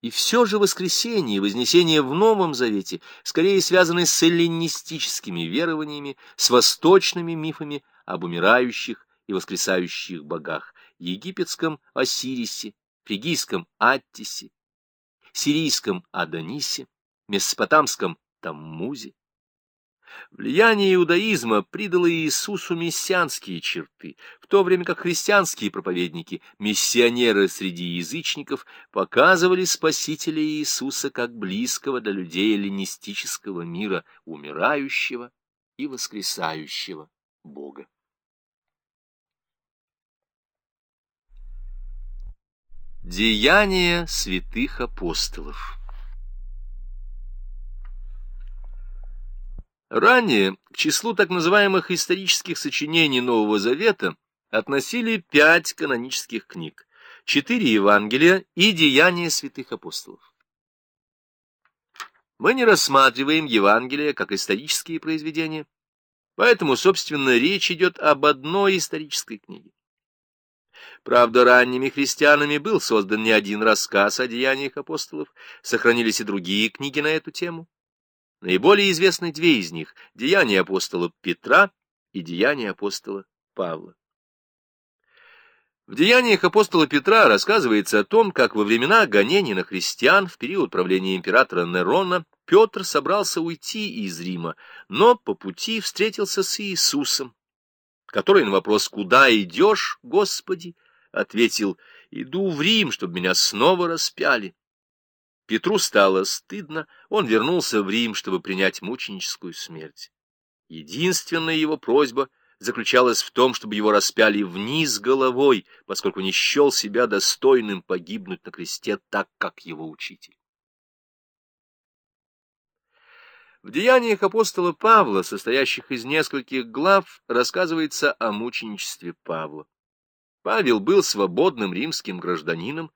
И все же воскресение и вознесение в Новом Завете скорее связаны с эллинистическими верованиями, с восточными мифами об умирающих и воскресающих богах, египетском Осирисе, фригийском Аттисе, сирийском Адонисе, месопотамском Таммузе. Влияние иудаизма придало Иисусу мессианские черты, в то время как христианские проповедники, миссионеры среди язычников, показывали Спасителя Иисуса как близкого для людей эллинистического мира, умирающего и воскресающего Бога. Деяния святых апостолов Ранее к числу так называемых исторических сочинений Нового Завета относили пять канонических книг, четыре Евангелия и Деяния святых апостолов. Мы не рассматриваем Евангелия как исторические произведения, поэтому, собственно, речь идет об одной исторической книге. Правда, ранними христианами был создан не один рассказ о деяниях апостолов, сохранились и другие книги на эту тему. Наиболее известны две из них — «Деяния апостола Петра» и «Деяния апостола Павла». В «Деяниях апостола Петра» рассказывается о том, как во времена гонений на христиан в период правления императора Нерона Петр собрался уйти из Рима, но по пути встретился с Иисусом, который на вопрос «Куда идешь, Господи?» ответил «Иду в Рим, чтобы меня снова распяли». Петру стало стыдно, он вернулся в Рим, чтобы принять мученическую смерть. Единственная его просьба заключалась в том, чтобы его распяли вниз головой, поскольку не счел себя достойным погибнуть на кресте так, как его учитель. В деяниях апостола Павла, состоящих из нескольких глав, рассказывается о мученичестве Павла. Павел был свободным римским гражданином,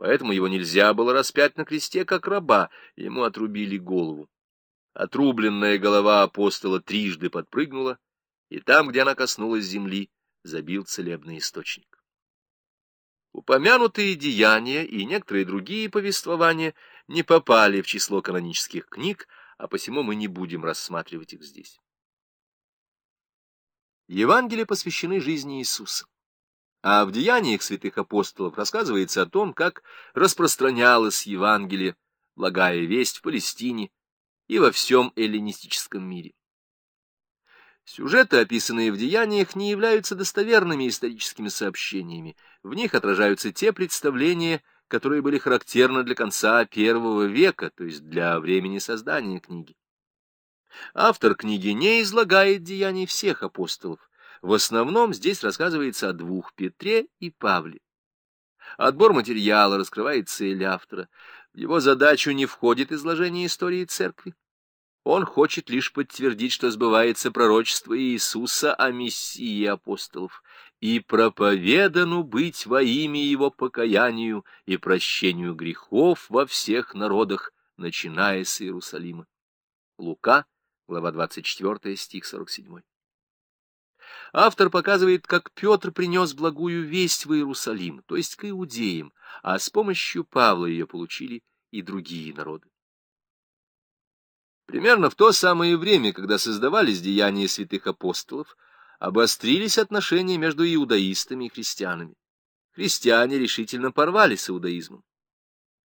поэтому его нельзя было распять на кресте, как раба, ему отрубили голову. Отрубленная голова апостола трижды подпрыгнула, и там, где она коснулась земли, забил целебный источник. Упомянутые деяния и некоторые другие повествования не попали в число канонических книг, а посему мы не будем рассматривать их здесь. Евангелия посвящены жизни Иисуса. А в деяниях святых апостолов рассказывается о том, как распространялась Евангелие, благая весть в Палестине и во всем эллинистическом мире. Сюжеты, описанные в деяниях, не являются достоверными историческими сообщениями. В них отражаются те представления, которые были характерны для конца первого века, то есть для времени создания книги. Автор книги не излагает деяний всех апостолов, в основном здесь рассказывается о двух — Петре и Павле. Отбор материала раскрывает цель автора. В его задачу не входит изложение истории церкви. Он хочет лишь подтвердить, что сбывается пророчество Иисуса о Мессии апостолов, и проповедану быть во имя его покаянию и прощению грехов во всех народах, начиная с Иерусалима. Лука, глава 24, стих 47. Автор показывает, как Петр принес благую весть в Иерусалим, то есть к иудеям, а с помощью Павла ее получили и другие народы. Примерно в то самое время, когда создавались деяния святых апостолов, обострились отношения между иудаистами и христианами. Христиане решительно порвали с иудаизмом.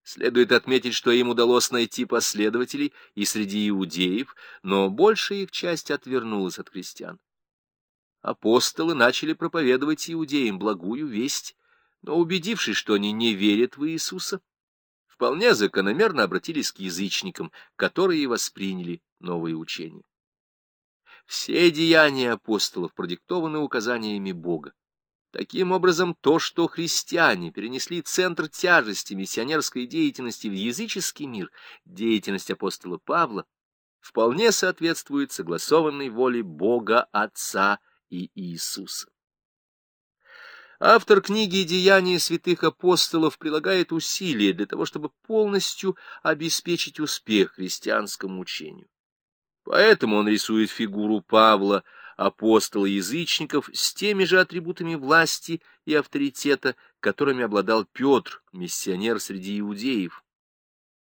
Следует отметить, что им удалось найти последователей и среди иудеев, но большая их часть отвернулась от христиан апостолы начали проповедовать иудеям благую весть, но, убедившись, что они не верят в Иисуса, вполне закономерно обратились к язычникам, которые восприняли новые учения. Все деяния апостолов продиктованы указаниями Бога. Таким образом, то, что христиане перенесли центр тяжести миссионерской деятельности в языческий мир, деятельность апостола Павла, вполне соответствует согласованной воле Бога Отца и Иисуса. Автор книги «Деяния святых апостолов» прилагает усилия для того, чтобы полностью обеспечить успех христианскому учению. Поэтому он рисует фигуру Павла, апостола язычников, с теми же атрибутами власти и авторитета, которыми обладал Петр, миссионер среди иудеев.